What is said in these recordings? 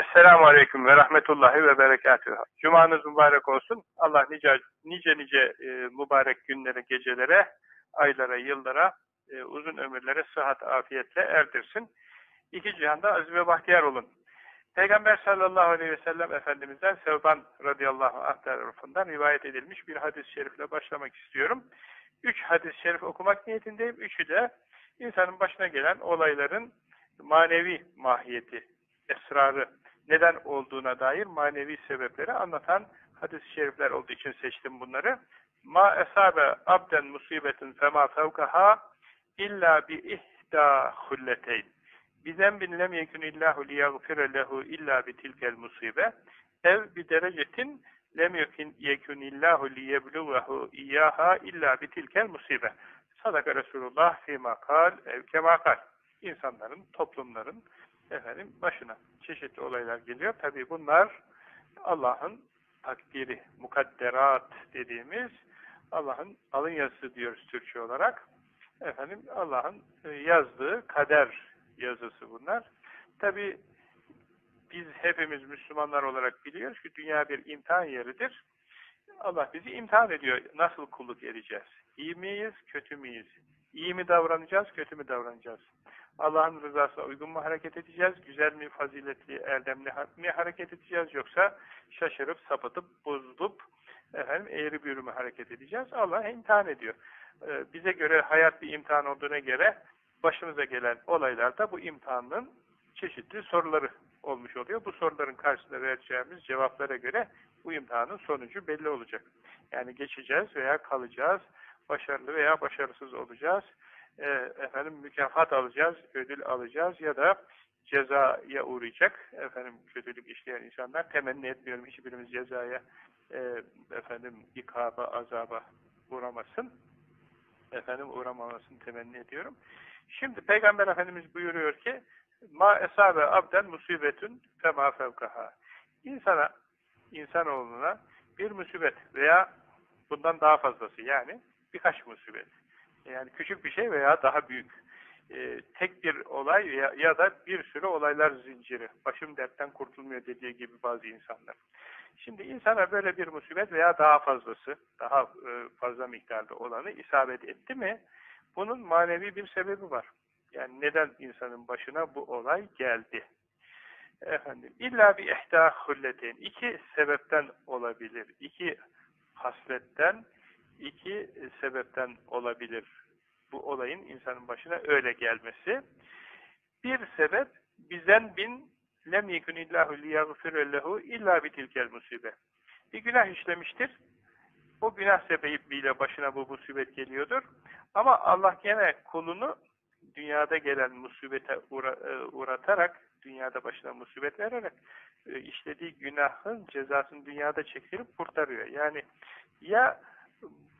Esselamu Aleyküm ve Rahmetullahi ve Berekatühü. Cumanız mübarek olsun. Allah nice nice, nice e, mübarek günlere, gecelere, aylara, yıllara, e, uzun ömürlere sıhhat, afiyetle erdirsin. İki cihanda aziz ve bahtiyar olun. Peygamber sallallahu aleyhi ve sellem Efendimiz'den Sevban radıyallahu anh tarafından rivayet edilmiş bir hadis-i şerifle başlamak istiyorum. Üç hadis-i şerif okumak niyetindeyim. Üçü de insanın başına gelen olayların manevi mahiyeti, esrarı, neden olduğuna dair manevi sebepleri anlatan hadis-i şerifler olduğu için seçtim bunları. Ma esabe abden musibetin fema fevkaha illa bi ihda hulleteyn. Bizembin lem yekun illahu liyagfire lehu illa bi tilkel musibe. Ev bi derecetin lem yekun illahu liyebluvehu iyyaha illa bi tilkel musibe. Sadaka Resulullah fîmâ kal ev kemâ. İnsanların, toplumların, efendim başına çeşitli olaylar geliyor. Tabii bunlar Allah'ın takdiri, mukadderat dediğimiz Allah'ın alın yazısı diyoruz Türkçe olarak. Efendim Allah'ın e, yazdığı kader yazısı bunlar. Tabii biz hepimiz Müslümanlar olarak biliyoruz ki dünya bir imtihan yeridir. Allah bizi imtihan ediyor. Nasıl kulluk edeceğiz? İyi miyiz, kötü müyüz? İyi mi davranacağız, kötü mü davranacağız? Allah'ın rızasına uygun mu hareket edeceğiz? Güzel mi, faziletli, erdemli mi hareket edeceğiz? Yoksa şaşırıp, sapıtıp, bozulup, efendim, eğri büğrü mü hareket edeceğiz? Allah imtihan ediyor. Ee, bize göre hayat bir imtihan olduğuna göre başımıza gelen olaylarda bu imtihanın çeşitli soruları olmuş oluyor. Bu soruların karşısında vereceğimiz cevaplara göre bu imtihanın sonucu belli olacak. Yani geçeceğiz veya kalacağız, başarılı veya başarısız olacağız e, efendim mükafat alacağız, ödül alacağız ya da cezaya uğrayacak efendim kötülük işleyen insanlar temenni etmiyorum hiçbirimiz cezaya e, efendim ikaba, azaba uğramasın. Efendim uğramamasını temenni ediyorum. Şimdi Peygamber Efendimiz buyuruyor ki ma esabe abden musibetün fema fevkaha. İnsana, insanoğluna bir musibet veya bundan daha fazlası yani birkaç musibet yani küçük bir şey veya daha büyük. E, tek bir olay ya, ya da bir sürü olaylar zinciri. Başım dertten kurtulmuyor dediği gibi bazı insanlar. Şimdi insana böyle bir musibet veya daha fazlası, daha e, fazla miktarda olanı isabet etti mi, bunun manevi bir sebebi var. Yani neden insanın başına bu olay geldi? Efendim, illa bir ihta hulletin. iki sebepten olabilir. iki hasletten, iki sebepten olabilir bu olayın insanın başına öyle gelmesi. Bir sebep bizen bin lem yekunillahu liyagfire lehu illa bitilkel musibe. Bir günah işlemiştir. O günah sebebiyle başına bu musibet geliyordur. Ama Allah gene kulunu dünyada gelen musibete uğra e, uğratarak, dünyada başına musibet vererek e, işlediği günahın cezasını dünyada çektirip kurtarıyor. Yani ya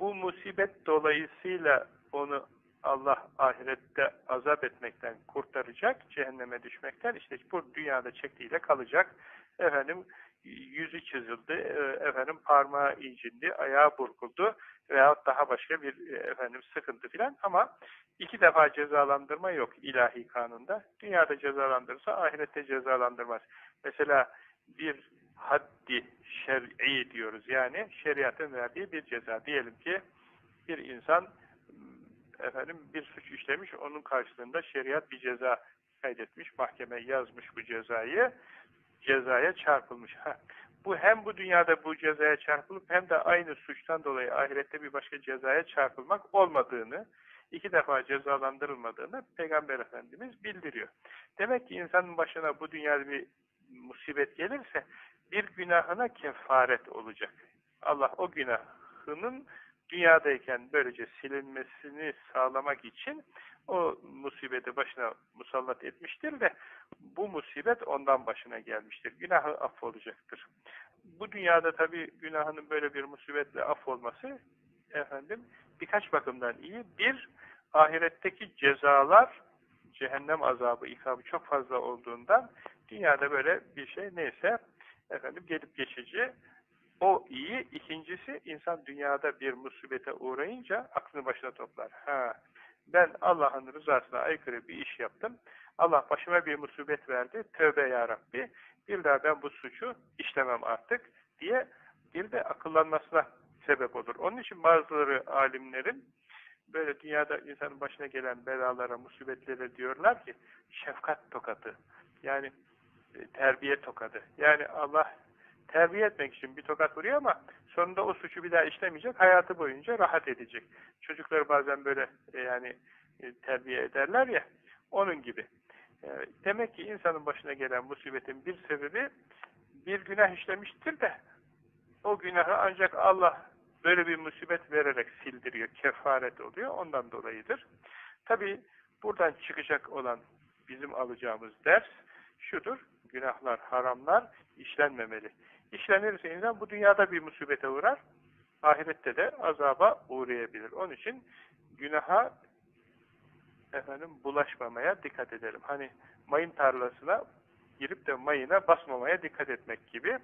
bu musibet dolayısıyla onu Allah ahirette azap etmekten kurtaracak, cehenneme düşmekten işte bu dünyada çektiğiyle kalacak. Efendim yüzü çizildi, e, efendim parmağı incindi, ayağı burkuldu veya daha başka bir e, efendim sıkıntı filan ama iki defa cezalandırma yok ilahi kanunda. Dünyada cezalandırırsa ahirette cezalandırmaz. Mesela bir haddi şer'i diyoruz yani şeriatın verdiği bir ceza. Diyelim ki bir insan efendim bir suç işlemiş, onun karşılığında şeriat bir ceza kaydetmiş, mahkeme yazmış bu cezayı, cezaya çarpılmış. Bu hem bu dünyada bu cezaya çarpılıp hem de aynı suçtan dolayı ahirette bir başka cezaya çarpılmak olmadığını, iki defa cezalandırılmadığını Peygamber Efendimiz bildiriyor. Demek ki insanın başına bu dünyada bir musibet gelirse günahına kefaret olacak. Allah o günahının dünyadayken böylece silinmesini sağlamak için o musibeti başına musallat etmiştir ve bu musibet ondan başına gelmiştir. Günahı affolacaktır. Bu dünyada tabi günahının böyle bir musibetle affolması efendim birkaç bakımdan iyi. Bir, ahiretteki cezalar cehennem azabı, ikabı çok fazla olduğundan dünyada böyle bir şey neyse efendim gelip geçici o iyi. İkincisi insan dünyada bir musibete uğrayınca aklını başına toplar. Ha, ben Allah'ın rızasına aykırı bir iş yaptım. Allah başıma bir musibet verdi. Tövbe ya Rabbi. bir daha ben bu suçu işlemem artık diye bir de akıllanmasına sebep olur. Onun için bazıları alimlerin böyle dünyada insanın başına gelen belalara, musibetlere diyorlar ki şefkat tokadı. Yani terbiye tokadı. Yani Allah terbiye etmek için bir tokat vuruyor ama sonunda o suçu bir daha işlemeyecek, hayatı boyunca rahat edecek. Çocukları bazen böyle e, yani e, terbiye ederler ya, onun gibi. E, demek ki insanın başına gelen musibetin bir sebebi bir günah işlemiştir de o günahı ancak Allah böyle bir musibet vererek sildiriyor, kefaret oluyor, ondan dolayıdır. Tabi buradan çıkacak olan bizim alacağımız ders şudur, günahlar, haramlar işlenmemeli. İşlenirse insan bu dünyada bir musibete uğrar, ahirette de azaba uğrayabilir. Onun için günaha efendim bulaşmamaya dikkat edelim. Hani mayın tarlasına girip de mayına basmamaya dikkat etmek gibi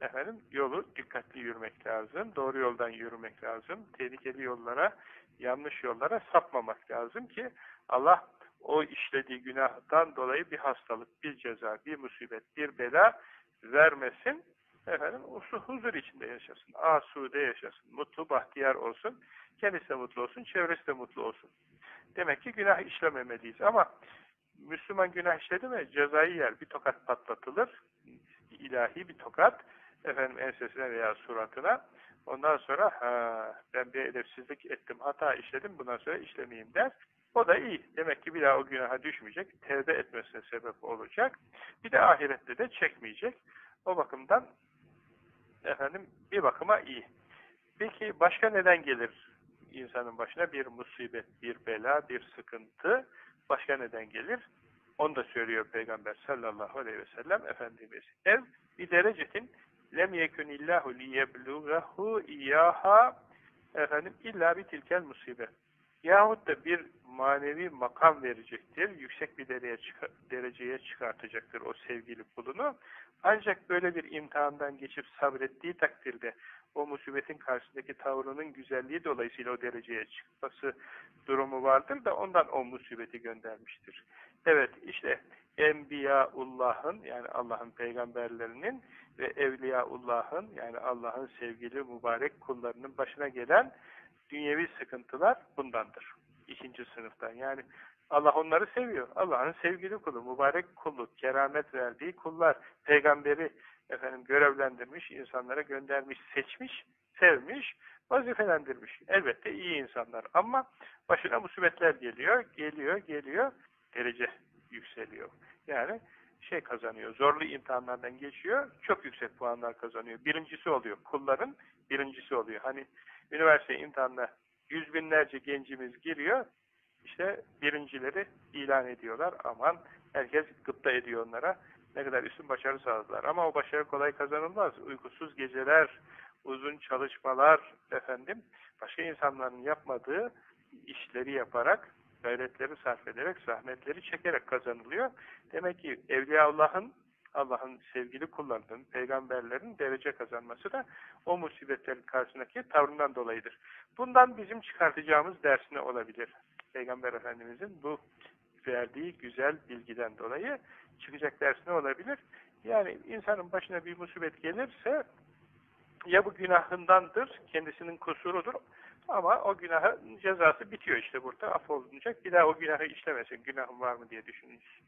efendim yolu dikkatli yürümek lazım. Doğru yoldan yürümek lazım. Tehlikeli yollara, yanlış yollara sapmamak lazım ki Allah o işlediği günahtan dolayı bir hastalık, bir ceza, bir musibet, bir bela vermesin. Efendim huzur içinde yaşasın. Asude yaşasın. Mutlu, bahtiyar olsun. Kendisi de mutlu olsun, çevresi de mutlu olsun. Demek ki günah işlememeliyiz. Ama Müslüman günah işledi mi cezayı yer. Bir tokat patlatılır. ilahi bir tokat efendim ensesine veya suratına. Ondan sonra ha, ben bir edepsizlik ettim, hata işledim, bundan sonra işlemeyeyim der. O da iyi. Demek ki bir daha o günaha düşmeyecek. Tevbe etmesine sebep olacak. Bir de ahirette de çekmeyecek. O bakımdan efendim bir bakıma iyi. Peki başka neden gelir insanın başına bir musibet, bir bela, bir sıkıntı? Başka neden gelir? Onu da söylüyor Peygamber sallallahu aleyhi ve sellem Efendimiz. Ev bir derecetin lem yekunillahu liyeblugahu iyaha efendim illa bir tilkel musibet. Yahut da bir manevi makam verecektir, yüksek bir dereceye, dereceye çıkartacaktır o sevgili kulunu. Ancak böyle bir imtihandan geçip sabrettiği takdirde o musibetin karşısındaki tavrının güzelliği dolayısıyla o dereceye çıkması durumu vardır da ondan o musibeti göndermiştir. Evet işte Enbiyaullah'ın yani Allah'ın peygamberlerinin ve Evliyaullah'ın yani Allah'ın sevgili mübarek kullarının başına gelen dünyevi sıkıntılar bundandır. İkinci sınıftan. Yani Allah onları seviyor. Allah'ın sevgili kulu, mübarek kulu, keramet verdiği kullar, peygamberi efendim görevlendirmiş, insanlara göndermiş, seçmiş, sevmiş, vazifelendirmiş. Elbette iyi insanlar ama başına musibetler geliyor, geliyor, geliyor, derece yükseliyor. Yani şey kazanıyor, zorlu imtihanlardan geçiyor, çok yüksek puanlar kazanıyor. Birincisi oluyor, kulların birincisi oluyor. Hani üniversite imtihanına yüz binlerce gencimiz giriyor, işte birincileri ilan ediyorlar. Aman herkes gıpta ediyor onlara. Ne kadar üstün başarı sağladılar. Ama o başarı kolay kazanılmaz. Uykusuz geceler, uzun çalışmalar, efendim, başka insanların yapmadığı işleri yaparak, gayretleri sarf ederek, zahmetleri çekerek kazanılıyor. Demek ki Evliyaullah'ın Allah'ın sevgili kullarının, peygamberlerin derece kazanması da o musibetlerin karşısındaki tavrından dolayıdır. Bundan bizim çıkartacağımız ders ne olabilir? Peygamber Efendimizin bu verdiği güzel bilgiden dolayı çıkacak ders ne olabilir? Yani insanın başına bir musibet gelirse ya bu günahındandır, kendisinin kusurudur ama o günahın cezası bitiyor işte burada affolunacak. Bir daha o günahı işlemesin, günahım var mı diye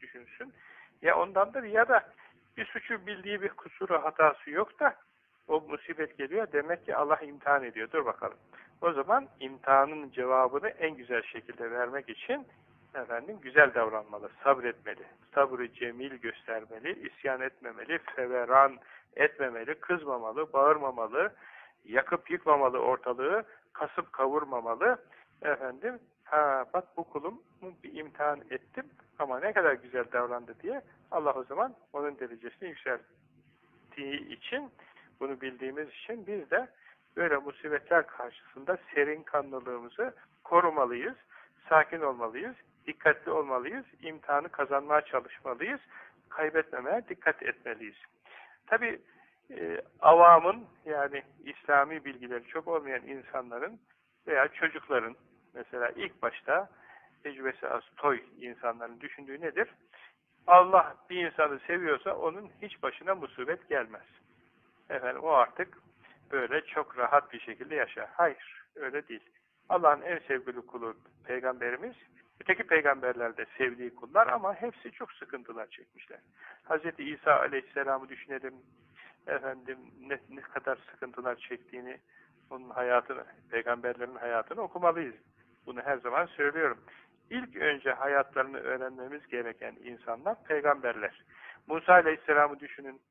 düşünsün. Ya ondandır ya da bir suçu bildiği bir kusuru hatası yok da o musibet geliyor. Demek ki Allah imtihan ediyor. Dur bakalım. O zaman imtihanın cevabını en güzel şekilde vermek için efendim güzel davranmalı, sabretmeli, sabrı cemil göstermeli, isyan etmemeli, feveran etmemeli, kızmamalı, bağırmamalı, yakıp yıkmamalı ortalığı, kasıp kavurmamalı. Efendim, ha bak bu kulum bir imtihan ettim ama ne kadar güzel davrandı diye Allah o zaman onun derecesini yükselttiği için bunu bildiğimiz için biz de böyle musibetler karşısında serin kanlılığımızı korumalıyız, sakin olmalıyız, dikkatli olmalıyız, imtihanı kazanmaya çalışmalıyız, kaybetmemeye dikkat etmeliyiz. Tabi e, avamın yani İslami bilgileri çok olmayan insanların veya çocukların mesela ilk başta tecrübesi az toy insanların düşündüğü nedir? Allah bir insanı seviyorsa onun hiç başına musibet gelmez. Efendim o artık böyle çok rahat bir şekilde yaşar. Hayır, öyle değil. Allah'ın en sevgili kulu peygamberimiz, öteki peygamberler de sevdiği kullar ama hepsi çok sıkıntılar çekmişler. Hz. İsa aleyhisselamı düşünelim, efendim ne, ne kadar sıkıntılar çektiğini, onun hayatını, peygamberlerin hayatını okumalıyız. Bunu her zaman söylüyorum. İlk önce hayatlarını öğrenmemiz gereken insanlar peygamberler. Musa Aleyhisselam'ı düşünün.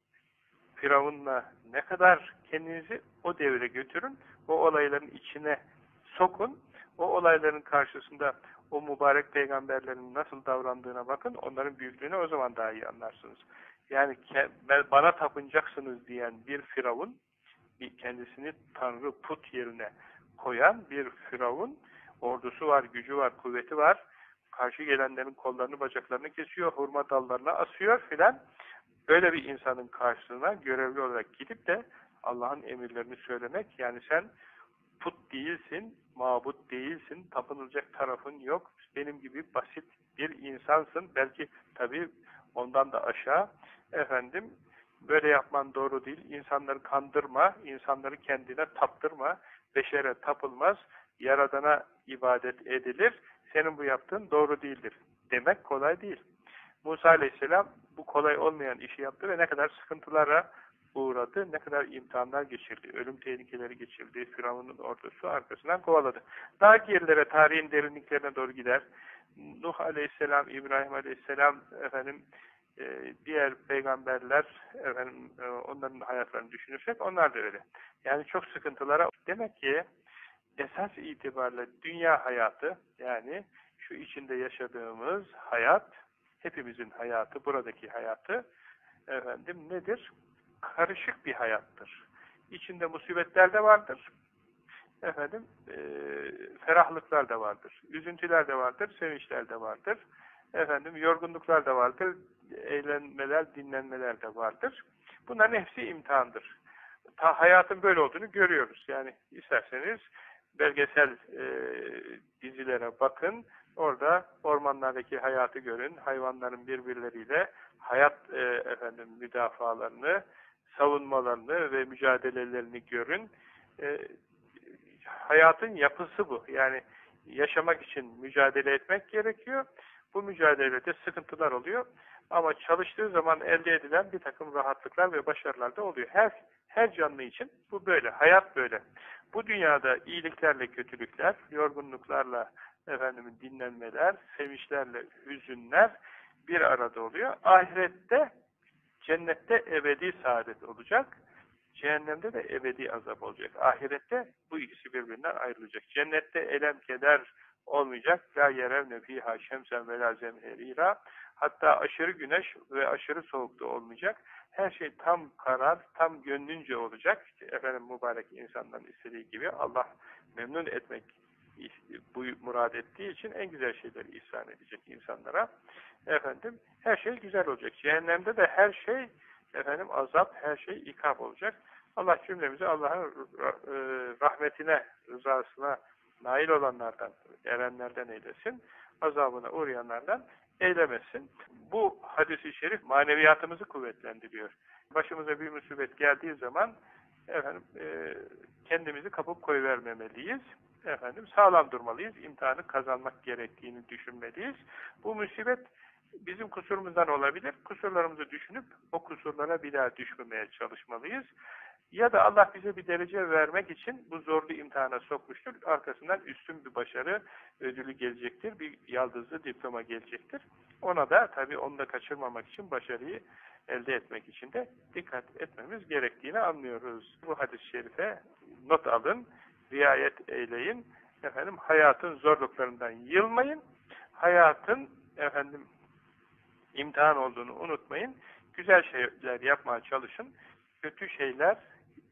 Firavun'la ne kadar kendinizi o devre götürün, o olayların içine sokun, o olayların karşısında o mübarek peygamberlerin nasıl davrandığına bakın, onların büyüklüğünü o zaman daha iyi anlarsınız. Yani bana tapınacaksınız diyen bir firavun, kendisini tanrı put yerine koyan bir firavun, ordusu var, gücü var, kuvveti var, karşı gelenlerin kollarını, bacaklarını kesiyor, hurma dallarına asıyor filan. Böyle bir insanın karşısına görevli olarak gidip de Allah'ın emirlerini söylemek, yani sen put değilsin, mabut değilsin, tapınılacak tarafın yok, benim gibi basit bir insansın, belki tabii ondan da aşağı, efendim, böyle yapman doğru değil, insanları kandırma, insanları kendine taptırma, beşere tapılmaz, Yaradan'a ibadet edilir, senin bu yaptığın doğru değildir demek kolay değil. Musa aleyhisselam bu kolay olmayan işi yaptı ve ne kadar sıkıntılara uğradı, ne kadar imtihanlar geçirdi, ölüm tehlikeleri geçirdi, Firavun'un ordusu arkasından kovaladı. Daha gerilere, tarihin derinliklerine doğru gider. Nuh aleyhisselam, İbrahim aleyhisselam, efendim, e, diğer peygamberler, efendim, e, onların hayatlarını düşünürsek onlar da öyle. Yani çok sıkıntılara, demek ki esas itibariyle dünya hayatı, yani şu içinde yaşadığımız hayat, hepimizin hayatı, buradaki hayatı, efendim nedir? Karışık bir hayattır. İçinde musibetler de vardır. Efendim, e, ferahlıklar da vardır. Üzüntüler de vardır, sevinçler de vardır. Efendim, yorgunluklar da vardır. Eğlenmeler, dinlenmeler de vardır. Bunların hepsi imtihandır. Ta hayatın böyle olduğunu görüyoruz. Yani isterseniz belgesel e, dizilere bakın. Orada ormanlardaki hayatı görün. Hayvanların birbirleriyle hayat e, efendim müdafalarını, savunmalarını ve mücadelelerini görün. E, hayatın yapısı bu. Yani yaşamak için mücadele etmek gerekiyor. Bu mücadelede sıkıntılar oluyor. Ama çalıştığı zaman elde edilen bir takım rahatlıklar ve başarılar da oluyor. Her her canlı için bu böyle. Hayat böyle. Bu dünyada iyiliklerle kötülükler, yorgunluklarla efendim dinlenmeler, sevinçlerle hüzünler bir arada oluyor. Ahirette cennette ebedi saadet olacak. Cehennemde de ebedi azap olacak. Ahirette bu ikisi birbirinden ayrılacak. Cennette elem keder olmayacak. La yerevne fiha şemsen ve la zemherira. Hatta aşırı güneş ve aşırı soğuk da olmayacak. Her şey tam karar, tam gönlünce olacak. Efendim mübarek insanların istediği gibi Allah memnun etmek bu murad ettiği için en güzel şeyleri ihsan edecek insanlara. Efendim her şey güzel olacak. Cehennemde de her şey efendim azap, her şey ikab olacak. Allah cümlemizi Allah'ın e, rahmetine, rızasına nail olanlardan, erenlerden eylesin. Azabına uğrayanlardan eylemesin. Bu hadisi şerif maneviyatımızı kuvvetlendiriyor. Başımıza bir musibet geldiği zaman efendim e, kendimizi kapıp koyuvermemeliyiz. Efendim sağlam durmalıyız. İmtihanı kazanmak gerektiğini düşünmeliyiz. Bu musibet bizim kusurumuzdan olabilir. Kusurlarımızı düşünüp o kusurlara bir daha düşmemeye çalışmalıyız. Ya da Allah bize bir derece vermek için bu zorlu imtihana sokmuştur. Arkasından üstün bir başarı ödülü gelecektir. Bir yaldızlı diploma gelecektir. Ona da tabii onu da kaçırmamak için başarıyı elde etmek için de dikkat etmemiz gerektiğini anlıyoruz. Bu hadis-i şerife not alın, riayet eyleyin. Efendim hayatın zorluklarından yılmayın. Hayatın efendim imtihan olduğunu unutmayın. Güzel şeyler yapmaya çalışın. Kötü şeyler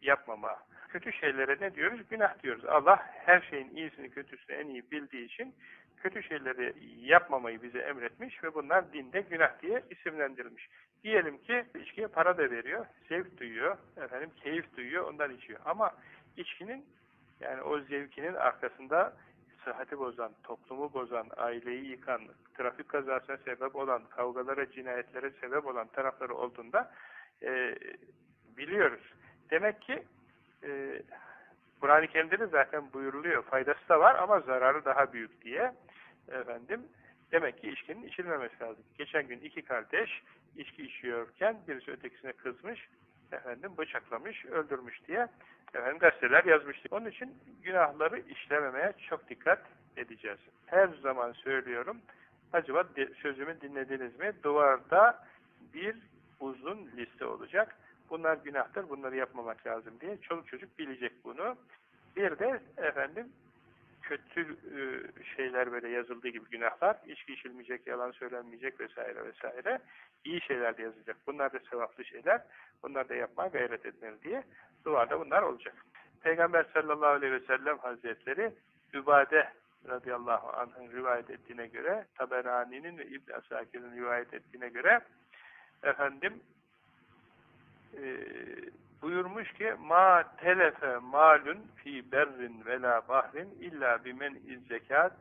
yapmama. Kötü şeylere ne diyoruz? Günah diyoruz. Allah her şeyin iyisini kötüsünü en iyi bildiği için kötü şeyleri yapmamayı bize emretmiş ve bunlar dinde günah diye isimlendirilmiş. Diyelim ki içkiye para da veriyor, zevk duyuyor, efendim keyif duyuyor, ondan içiyor. Ama içkinin yani o zevkinin arkasında sıhhati bozan, toplumu bozan, aileyi yıkan, trafik kazasına sebep olan, kavgalara, cinayetlere sebep olan tarafları olduğunda e, biliyoruz. Demek ki e, Kur'an-ı Kerim'de de zaten buyuruluyor. Faydası da var ama zararı daha büyük diye. Efendim, demek ki içkinin içilmemesi lazım. Geçen gün iki kardeş içki içiyorken birisi ötekisine kızmış, efendim bıçaklamış, öldürmüş diye efendim gazeteler yazmıştı. Onun için günahları işlememeye çok dikkat edeceğiz. Her zaman söylüyorum. Acaba sözümü dinlediniz mi? Duvarda bir uzun liste olacak. Bunlar günahtır, bunları yapmamak lazım diye. Çoluk çocuk bilecek bunu. Bir de efendim kötü e, şeyler böyle yazıldığı gibi günahlar, içki içilmeyecek, yalan söylenmeyecek vesaire vesaire. iyi şeyler de yazılacak. Bunlar da sevaplı şeyler. Bunlar da yapmaya gayret etmeli diye. Duvarda bunlar olacak. Peygamber sallallahu aleyhi ve sellem hazretleri Übade radıyallahu anh'ın rivayet ettiğine göre Taberani'nin ve İbn Asakir'in rivayet ettiğine göre efendim e, buyurmuş ki ma telefe malun fi berrin ve la bahrin illa bimen iz zekat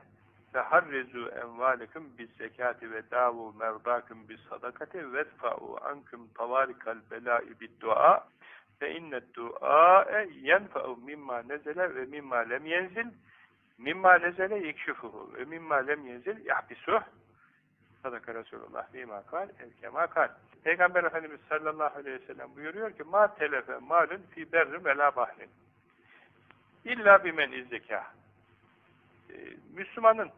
ve harrezu envalekum bis zekati ve davu merdakum bis sadakati ve fa'u ankum tavarikal belai bid dua ve innet dua'e yenfa'u mimma nezele ve mimma lem yenzil. Mimma nezele yekşufuhu ve mimma lem yenzil yahbisuh. Sadaka Resulullah bima kal evkema kal Peygamber Efendimiz sallallahu aleyhi ve sellem buyuruyor ki ma telefe malun fi berrin ve la bahrin illa bimen izzeka ee, Müslümanın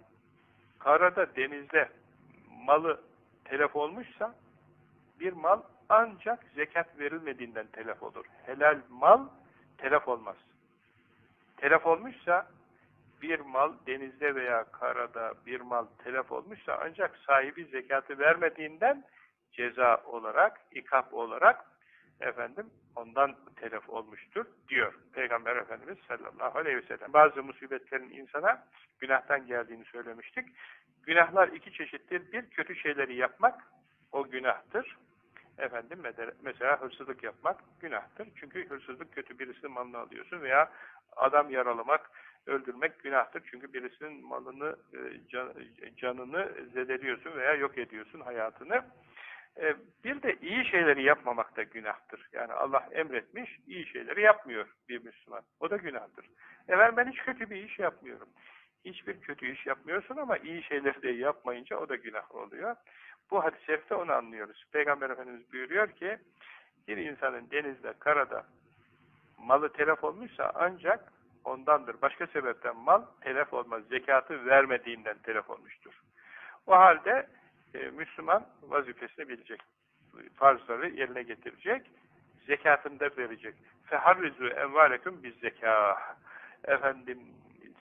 karada, denizde malı telef olmuşsa bir mal ancak zekat verilmediğinden telef olur. Helal mal telef olmaz. Telef olmuşsa bir mal denizde veya karada bir mal telef olmuşsa ancak sahibi zekatı vermediğinden ceza olarak, ikap olarak efendim ondan telef olmuştur diyor Peygamber Efendimiz sallallahu aleyhi ve sellem. Bazı musibetlerin insana günahtan geldiğini söylemiştik. Günahlar iki çeşittir. Bir kötü şeyleri yapmak o günahtır. Efendim mesela hırsızlık yapmak günahtır. Çünkü hırsızlık kötü birisinin malını alıyorsun veya adam yaralamak, öldürmek günahtır. Çünkü birisinin malını, e, canını zedeliyorsun veya yok ediyorsun hayatını. E, bir de iyi şeyleri yapmamak da günahtır. Yani Allah emretmiş, iyi şeyleri yapmıyor bir Müslüman. O da günahtır. Evet ben hiç kötü bir iş yapmıyorum. Hiçbir kötü iş yapmıyorsun ama iyi şeyleri de yapmayınca o da günah oluyor. Bu hadis-i şerifte onu anlıyoruz. Peygamber Efendimiz buyuruyor ki, bir insanın denizde, karada malı telef olmuşsa ancak ondandır. Başka sebepten mal telef olmaz. Zekatı vermediğinden telef olmuştur. O halde e, Müslüman vazifesini bilecek. Farzları yerine getirecek. Zekatını da verecek. Feharrizu envaleküm biz zekâh. Efendim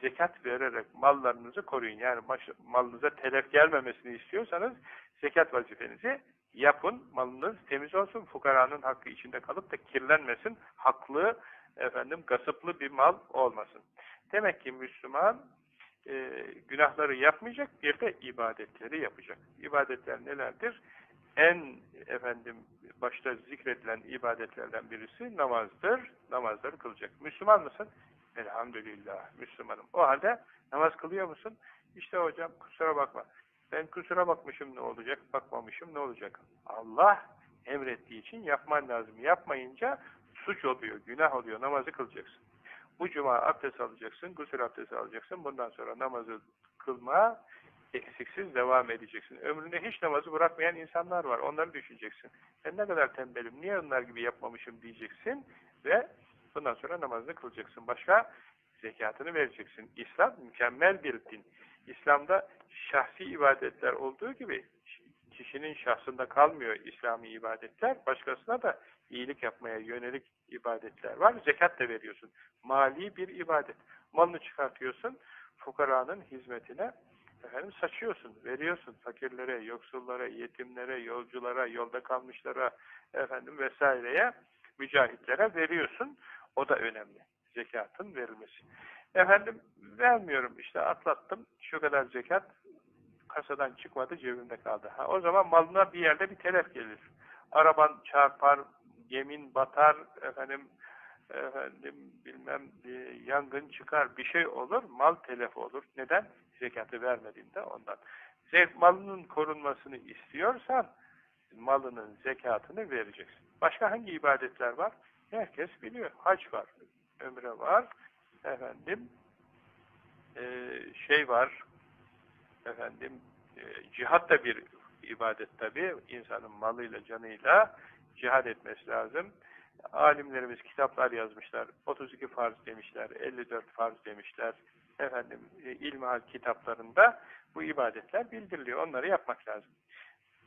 zekat vererek mallarınızı koruyun. Yani malınıza telef gelmemesini istiyorsanız zekat vazifenizi yapın. Malınız temiz olsun. Fukaranın hakkı içinde kalıp da kirlenmesin. Haklı, efendim gasıplı bir mal olmasın. Demek ki Müslüman e, günahları yapmayacak, bir de ibadetleri yapacak. İbadetler nelerdir? En efendim başta zikredilen ibadetlerden birisi namazdır. Namazları kılacak. Müslüman mısın? Elhamdülillah Müslümanım. O halde namaz kılıyor musun? İşte hocam kusura bakma. Ben kusura bakmışım ne olacak, bakmamışım ne olacak? Allah emrettiği için yapman lazım. Yapmayınca suç oluyor, günah oluyor, namazı kılacaksın. Bu cuma abdest alacaksın, gusül abdesti alacaksın. Bundan sonra namazı kılma eksiksiz devam edeceksin. Ömründe hiç namazı bırakmayan insanlar var. Onları düşüneceksin. Ben ne kadar tembelim, niye onlar gibi yapmamışım diyeceksin ve bundan sonra namazını kılacaksın. Başka zekatını vereceksin. İslam mükemmel bir din. İslam'da şahsi ibadetler olduğu gibi kişinin şahsında kalmıyor İslami ibadetler. Başkasına da iyilik yapmaya yönelik ibadetler var. Zekat da veriyorsun. Mali bir ibadet. Malını çıkartıyorsun. Fukaranın hizmetine efendim saçıyorsun, veriyorsun fakirlere, yoksullara, yetimlere, yolculara, yolda kalmışlara efendim vesaireye, mücahitlere veriyorsun. O da önemli. Zekatın verilmesi. Efendim vermiyorum işte atlattım şu kadar zekat kasadan çıkmadı cebimde kaldı. Ha, o zaman malına bir yerde bir telef gelir. Araban çarpar, gemin batar, efendim efendim bilmem e, yangın çıkar, bir şey olur, mal telef olur. Neden? Zekatı vermediğinde ondan. Zek, malının korunmasını istiyorsan malının zekatını vereceksin. Başka hangi ibadetler var? Herkes biliyor. Hac var, ömre var, efendim e, şey var, efendim e, cihat da bir ibadet tabi. insanın malıyla, canıyla cihad etmesi lazım. Alimlerimiz kitaplar yazmışlar. 32 farz demişler, 54 farz demişler. Efendim e, ilmihal kitaplarında bu ibadetler bildiriliyor. Onları yapmak lazım.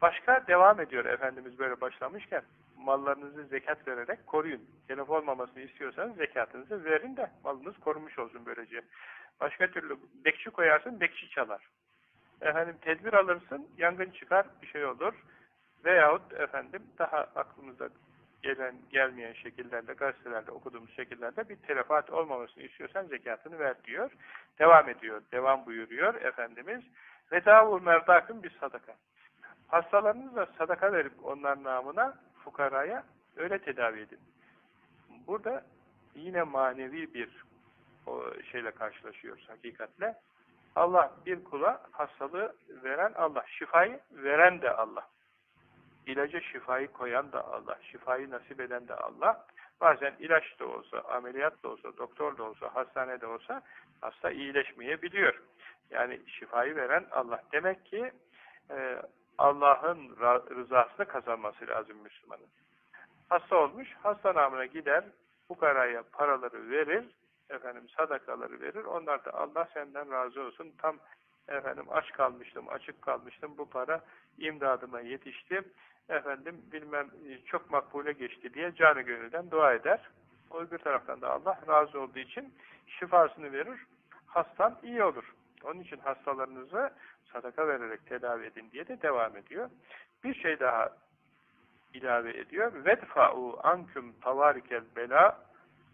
Başka devam ediyor Efendimiz böyle başlamışken mallarınızı zekat vererek koruyun. Telef olmamasını istiyorsanız zekatınızı verin de malınız korunmuş olsun böylece. Başka türlü bekçi koyarsın bekçi çalar. Efendim tedbir alırsın yangın çıkar bir şey olur. Veyahut efendim daha aklımıza gelen gelmeyen şekillerde gazetelerde okuduğumuz şekillerde bir telefat olmamasını istiyorsan zekatını ver diyor. Devam ediyor. Devam buyuruyor Efendimiz. Ve davu merdakın bir sadaka. Hastalarınızla sadaka verip onlar namına fukaraya öyle tedavi edin. Burada yine manevi bir o şeyle karşılaşıyoruz hakikatle. Allah bir kula hastalığı veren Allah, şifayı veren de Allah. İlaca şifayı koyan da Allah, şifayı nasip eden de Allah. Bazen ilaç da olsa, ameliyat da olsa, doktor da olsa, hastanede olsa hasta iyileşmeyebiliyor. Yani şifayı veren Allah. Demek ki e, Allah'ın rızasını kazanması lazım Müslümanın. Hasta olmuş, hasta namına gider, bu karaya paraları verir, efendim sadakaları verir. Onlar da Allah senden razı olsun. Tam efendim aç kalmıştım, açık kalmıştım. Bu para imdadıma yetişti. Efendim bilmem çok makbule geçti diye canı gönülden dua eder. O öbür taraftan da Allah razı olduğu için şifasını verir. Hastan iyi olur. Onun için hastalarınızı sadaka vererek tedavi edin diye de devam ediyor. Bir şey daha ilave ediyor. Vedfa'u anküm tavarikel bela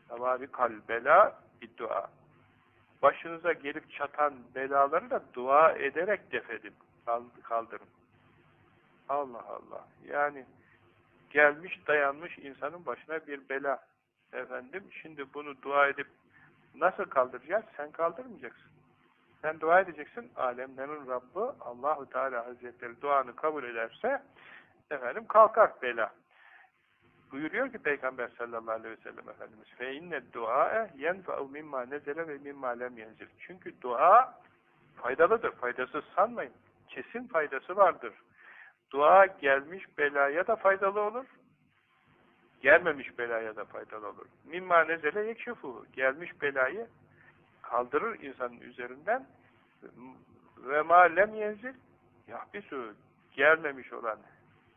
tavarikal bela bir dua. Başınıza gelip çatan belaları da dua ederek defedin, kaldırın. Allah Allah. Yani gelmiş dayanmış insanın başına bir bela. Efendim şimdi bunu dua edip nasıl kaldıracağız? Sen kaldırmayacaksın. Sen dua edeceksin. Alemlerin Rabbi Allahu Teala Hazretleri duanı kabul ederse efendim kalkar bela. Buyuruyor ki Peygamber sallallahu aleyhi ve sellem Efendimiz dua'e yenfe'u mimma nezele ve mimma lem yenzil. Çünkü dua faydalıdır. Faydasız sanmayın. Kesin faydası vardır. Dua gelmiş belaya da faydalı olur. Gelmemiş belaya da faydalı olur. Mimma nezele yekşufu. Gelmiş belayı kaldırır insanın üzerinden ve ma lem yenzil yahbisu. Gelmemiş olan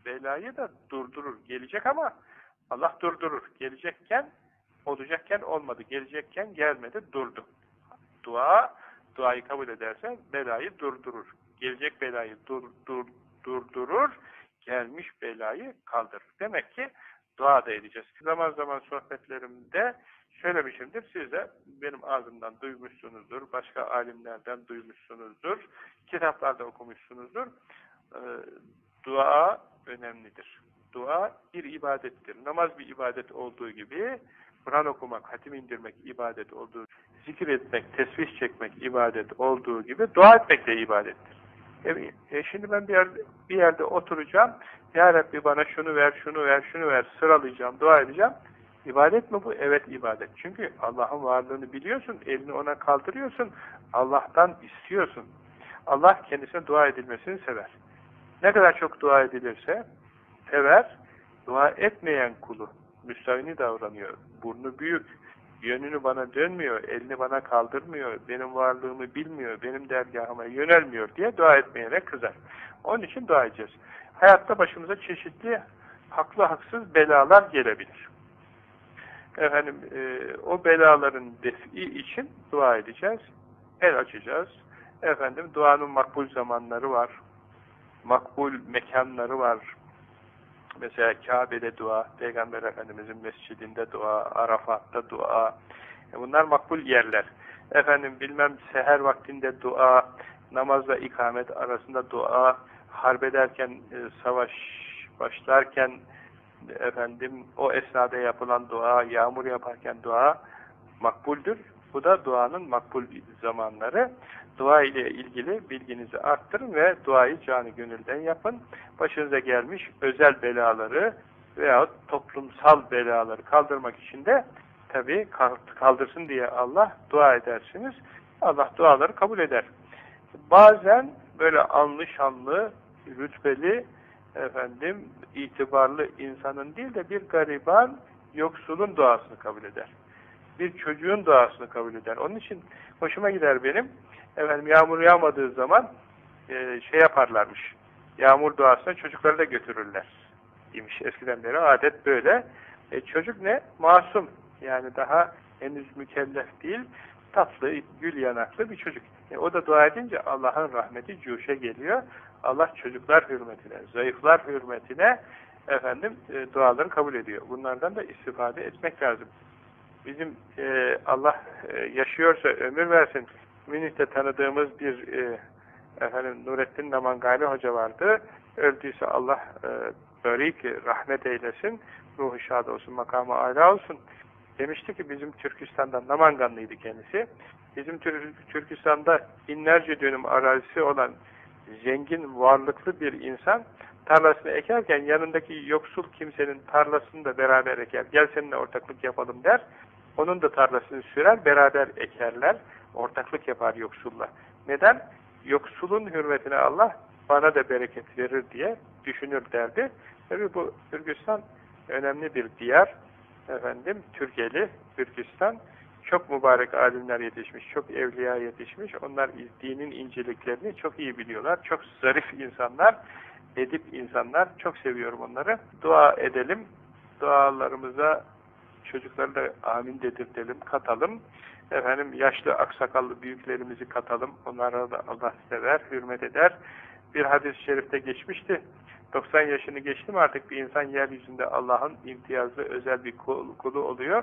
belayı da durdurur. Gelecek ama Allah durdurur. Gelecekken, olacakken olmadı. Gelecekken gelmedi, durdu. Dua, duayı kabul ederse belayı durdurur. Gelecek belayı dur, dur, durdurur, gelmiş belayı kaldırır. Demek ki dua da edeceğiz. Zaman zaman sohbetlerimde söylemişimdir. Siz de benim ağzımdan duymuşsunuzdur, başka alimlerden duymuşsunuzdur, kitaplarda okumuşsunuzdur. Ee, dua önemlidir. Dua bir ibadettir. Namaz bir ibadet olduğu gibi, Kur'an okumak, hatim indirmek ibadet olduğu, zikir etmek, tesbih çekmek ibadet olduğu gibi dua etmek de ibadettir. E, e şimdi ben bir yerde, bir yerde oturacağım, Ya Rabbi bana şunu ver, şunu ver, şunu ver, sıralayacağım, dua edeceğim. İbadet mi bu? Evet ibadet. Çünkü Allah'ın varlığını biliyorsun, elini ona kaldırıyorsun, Allah'tan istiyorsun. Allah kendisine dua edilmesini sever. Ne kadar çok dua edilirse, sever, dua etmeyen kulu müstahini davranıyor. Burnu büyük, yönünü bana dönmüyor, elini bana kaldırmıyor, benim varlığımı bilmiyor, benim dergahıma yönelmiyor diye dua etmeyene kızar. Onun için dua edeceğiz. Hayatta başımıza çeşitli haklı haksız belalar gelebilir. Efendim e, o belaların defi için dua edeceğiz. El açacağız. Efendim duanın makbul zamanları var. Makbul mekanları var Mesela Kabe'de dua, Peygamber Efendimizin mescidinde dua, Arafat'ta dua. E bunlar makbul yerler. Efendim bilmem seher vaktinde dua, namazla ikamet arasında dua, harbederken, e, savaş başlarken efendim o esnada yapılan dua, yağmur yaparken dua makbuldür. Bu da duanın makbul zamanları. Dua ile ilgili bilginizi arttırın ve duayı canı gönülden yapın. Başınıza gelmiş özel belaları veyahut toplumsal belaları kaldırmak için de tabi kaldırsın diye Allah dua edersiniz. Allah duaları kabul eder. Bazen böyle anlı şanlı, rütbeli, efendim itibarlı insanın değil de bir gariban, yoksulun duasını kabul eder. Bir çocuğun duasını kabul eder. Onun için hoşuma gider benim. Efendim yağmur yağmadığı zaman e, şey yaparlarmış. Yağmur duasına çocukları da götürürler. demiş eskiden beri adet böyle. E, çocuk ne? Masum. Yani daha henüz mükellef değil. Tatlı, gül yanaklı bir çocuk. E, o da dua edince Allah'ın rahmeti cuşa geliyor. Allah çocuklar hürmetine, zayıflar hürmetine efendim e, duaları kabul ediyor. Bunlardan da istifade etmek lazım. Bizim e, Allah e, yaşıyorsa ömür versin. Münih'te tanıdığımız bir e, efendim Nurettin Namangali Hoca vardı. Öldüyse Allah e, börik rahmet eylesin. Ruhu şad olsun, makamı âlâ olsun. Demişti ki bizim Türkistan'dan Namanganlıydı kendisi. Bizim Türkistan'da binlerce dönüm arazisi olan zengin, varlıklı bir insan tarlasını ekerken yanındaki yoksul kimsenin tarlasını da beraber eker. Gel seninle ortaklık yapalım der. Onun da tarlasını sürer, beraber ekerler. Ortaklık yapar yoksulla. Neden? Yoksulun hürmetine Allah bana da bereket verir diye düşünür derdi. Tabi bu Türkistan önemli bir diyar. Efendim, Türkiye'li Türkistan çok mübarek alimler yetişmiş, çok evliya yetişmiş. Onlar dinin inceliklerini çok iyi biliyorlar. Çok zarif insanlar, edip insanlar. Çok seviyorum onları. Dua edelim. Dualarımıza çocukları da amin dedirtelim, katalım. Efendim yaşlı aksakallı büyüklerimizi katalım. Onlara da Allah sever, hürmet eder. Bir hadis-i şerifte geçmişti. 90 yaşını geçtim artık bir insan yeryüzünde Allah'ın imtiyazlı özel bir kulu oluyor.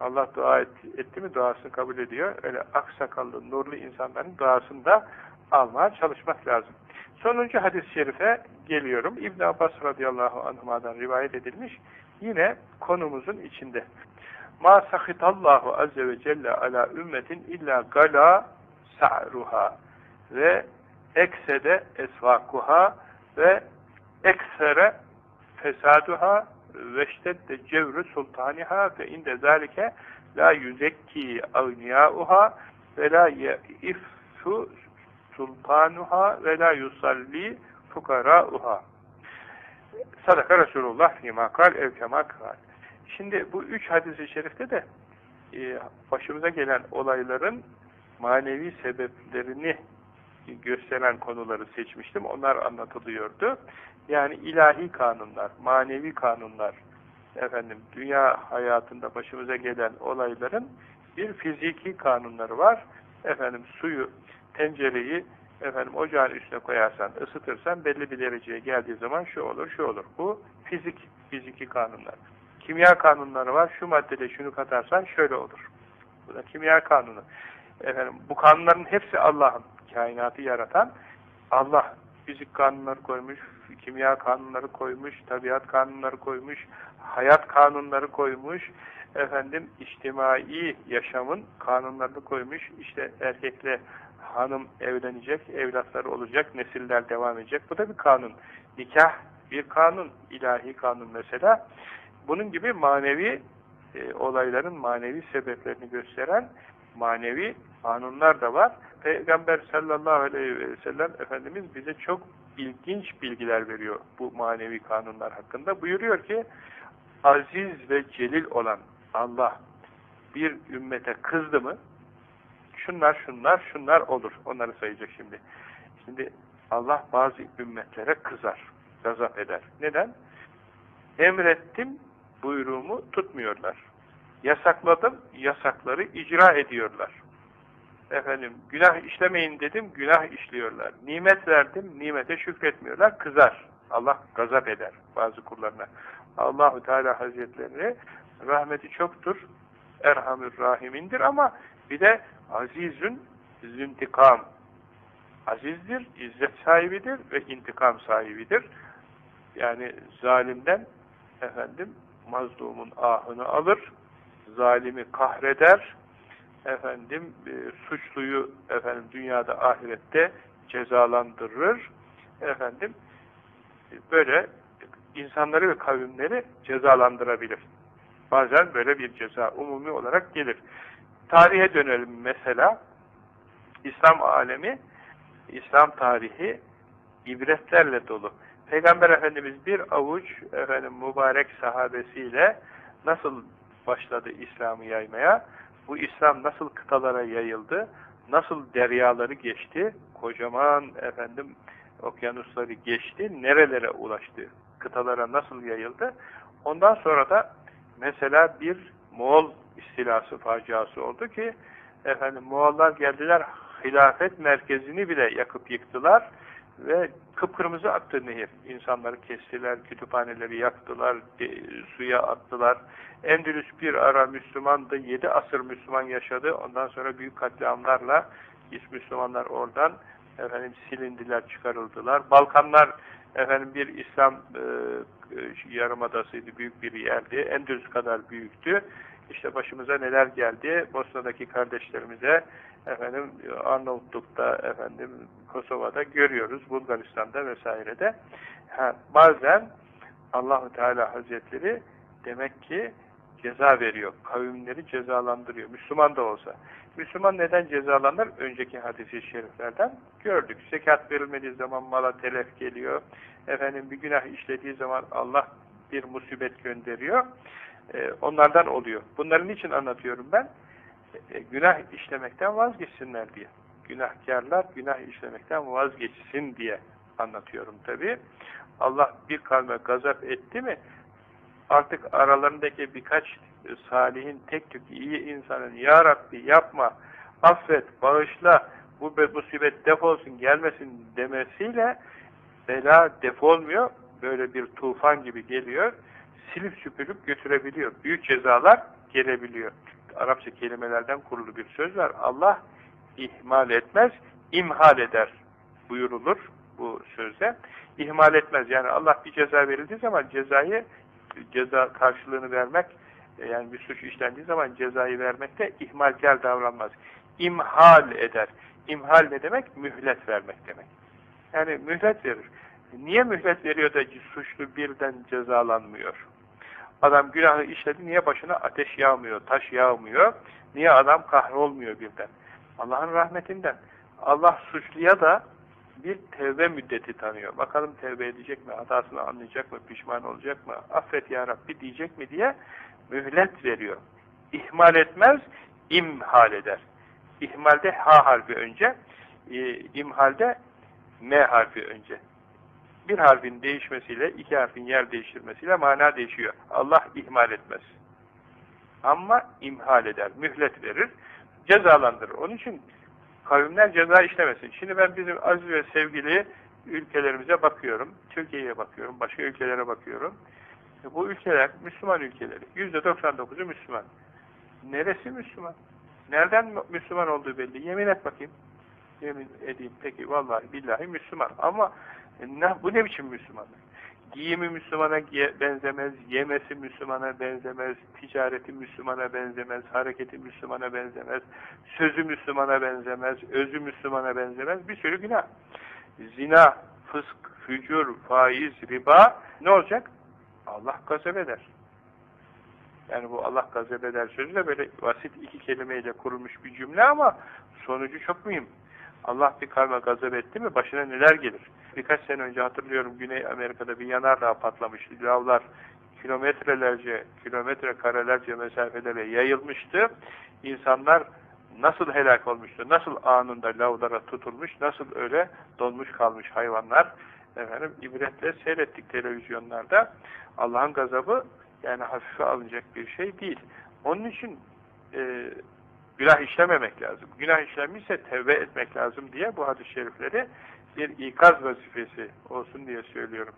Allah dua et, etti mi duasını kabul ediyor. Öyle aksakallı, nurlu insanların duasını da almaya çalışmak lazım. Sonuncu hadis-i şerife geliyorum. İbn Abbas radıyallahu anhuma'dan rivayet edilmiş. Yine konumuzun içinde. Ma sahitallahu azze ve celle ala ümmetin illa gala sa'ruha ve eksede esvakuha ve eksere fesaduha veştedde cevru sultaniha ve inde zalike la yüzekki avniyauha ve la yeiffu sultanuha ve la yusalli fukarauha sadaka Resulullah fîmâ kal şimdi bu üç hadis-i şerifte de e, başımıza gelen olayların manevi sebeplerini gösteren konuları seçmiştim. Onlar anlatılıyordu. Yani ilahi kanunlar, manevi kanunlar, efendim dünya hayatında başımıza gelen olayların bir fiziki kanunları var. Efendim suyu, tencereyi efendim ocağın üstüne koyarsan, ısıtırsan belli bir dereceye geldiği zaman şu olur, şu olur. Bu fizik, fiziki kanunlar. Kimya kanunları var. Şu maddede şunu katarsan şöyle olur. Bu da kimya kanunu. Efendim bu kanunların hepsi Allah'ın kainatı yaratan Allah fizik kanunları koymuş, kimya kanunları koymuş, tabiat kanunları koymuş, hayat kanunları koymuş, efendim içtimai yaşamın kanunlarını koymuş. İşte erkekle hanım evlenecek, evlatları olacak, nesiller devam edecek. Bu da bir kanun. Nikah bir kanun, ilahi kanun mesela. Bunun gibi manevi e, olayların manevi sebeplerini gösteren manevi kanunlar da var. Peygamber sallallahu aleyhi ve sellem Efendimiz bize çok ilginç bilgiler veriyor bu manevi kanunlar hakkında. Buyuruyor ki aziz ve celil olan Allah bir ümmete kızdı mı şunlar şunlar şunlar olur. Onları sayacak şimdi. Şimdi Allah bazı ümmetlere kızar, gazap eder. Neden? Emrettim buyruğumu tutmuyorlar. Yasakladım, yasakları icra ediyorlar efendim günah işlemeyin dedim, günah işliyorlar. Nimet verdim, nimete şükretmiyorlar, kızar. Allah gazap eder bazı kullarına. Allahu Teala Hazretleri rahmeti çoktur, Erhamür Rahimindir ama bir de azizün züntikam. Azizdir, izzet sahibidir ve intikam sahibidir. Yani zalimden efendim mazlumun ahını alır, zalimi kahreder, efendim e, suçluyu efendim dünyada ahirette cezalandırır. Efendim böyle insanları ve kavimleri cezalandırabilir. Bazen böyle bir ceza umumi olarak gelir. Tarihe dönelim mesela. İslam alemi, İslam tarihi ibretlerle dolu. Peygamber Efendimiz bir avuç efendim mübarek sahabesiyle nasıl başladı İslam'ı yaymaya? Bu İslam nasıl kıtalara yayıldı? Nasıl deryaları geçti? Kocaman efendim okyanusları geçti. Nerelere ulaştı? Kıtalara nasıl yayıldı? Ondan sonra da mesela bir Moğol istilası faciası oldu ki efendim Moğollar geldiler hilafet merkezini bile yakıp yıktılar ve kıpkırmızı aktı nehir. İnsanları kestiler, kütüphaneleri yaktılar, de, suya attılar. Endülüs bir ara Müslümandı, yedi asır Müslüman yaşadı. Ondan sonra büyük katliamlarla Müslümanlar oradan efendim silindiler, çıkarıldılar. Balkanlar efendim bir İslam e, e, yarımadasıydı, büyük bir yerdi. Endülüs kadar büyüktü. İşte başımıza neler geldi. Bosna'daki kardeşlerimize efendim Arnavutluk'ta efendim Kosova'da görüyoruz. Bulgaristan'da vesairede. Ha, bazen Allahu Teala Hazretleri demek ki ceza veriyor. Kavimleri cezalandırıyor. Müslüman da olsa. Müslüman neden cezalanır? Önceki hadis-i şeriflerden gördük. Zekat verilmediği zaman mala telef geliyor. Efendim bir günah işlediği zaman Allah bir musibet gönderiyor. Ee, onlardan oluyor. Bunları niçin anlatıyorum ben? E, günah işlemekten vazgeçsinler diye. Günahkarlar günah işlemekten vazgeçsin diye anlatıyorum tabi. Allah bir kavme gazap etti mi artık aralarındaki birkaç salihin tek tük iyi insanın Ya Rabbi yapma, affet, bağışla, bu musibet defolsun gelmesin demesiyle bela defolmuyor. Böyle bir tufan gibi geliyor. Silip süpürüp götürebiliyor. Büyük cezalar gelebiliyor. Arapça kelimelerden kurulu bir söz var. Allah ihmal etmez, imhal eder buyurulur bu sözde. İhmal etmez. Yani Allah bir ceza verildiği zaman cezayı ceza karşılığını vermek yani bir suç işlendiği zaman cezayı vermekte ihmalkar davranmaz. İmhal eder. İmhal ne demek? Mühlet vermek demek. Yani mühlet verir. Niye mühlet veriyor da suçlu birden cezalanmıyor? Adam günahı işledi, niye başına ateş yağmıyor, taş yağmıyor? Niye adam kahrolmuyor birden? Allah'ın rahmetinden. Allah suçluya da bir tevbe müddeti tanıyor. Bakalım tevbe edecek mi, hatasını anlayacak mı, pişman olacak mı, affet ya Rabbi diyecek mi diye mühlet veriyor. İhmal etmez, imhal eder. İhmalde H harfi önce, e, imhalde M harfi önce bir harfin değişmesiyle iki harfin yer değiştirmesiyle mana değişiyor. Allah ihmal etmez. Ama imhal eder, mühlet verir, cezalandırır. Onun için kavimler ceza işlemesin. Şimdi ben bizim aziz ve sevgili ülkelerimize bakıyorum, Türkiye'ye bakıyorum, başka ülkelere bakıyorum. Bu ülkeler Müslüman ülkeleri. Yüzde 99'u Müslüman. Neresi Müslüman? Nereden Müslüman olduğu belli. Yemin et bakayım. Yemin edeyim. Peki vallahi billahi Müslüman. Ama ne, bu ne biçim Müslümanlık? Giyimi Müslümana benzemez, yemesi Müslümana benzemez, ticareti Müslümana benzemez, hareketi Müslümana benzemez, sözü Müslümana benzemez, özü Müslümana benzemez, bir sürü günah. Zina, fısk, fücur, faiz, riba ne olacak? Allah gazap eder. Yani bu Allah gazap eder sözü de böyle basit iki kelimeyle kurulmuş bir cümle ama sonucu çok mühim. Allah bir karma gazap etti mi başına neler gelir? Birkaç sene önce hatırlıyorum Güney Amerika'da bir yanardağ patlamıştı. Lavlar kilometrelerce, kilometre karelerce mesafelere yayılmıştı. İnsanlar nasıl helak olmuştu, nasıl anında lavlara tutulmuş, nasıl öyle donmuş kalmış hayvanlar. Efendim ibretle seyrettik televizyonlarda. Allah'ın gazabı yani hafife alınacak bir şey değil. Onun için e, günah işlememek lazım. Günah işlenmişse tevbe etmek lazım diye bu hadis-i şerifleri bir ikaz vazifesi olsun diye söylüyorum.